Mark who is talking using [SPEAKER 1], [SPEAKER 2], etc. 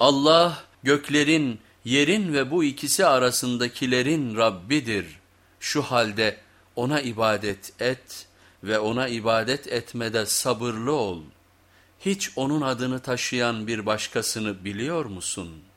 [SPEAKER 1] Allah göklerin, yerin ve bu ikisi arasındakilerin Rabbidir. Şu halde ona ibadet et ve ona ibadet etmede sabırlı ol. Hiç onun adını taşıyan bir başkasını biliyor musun?''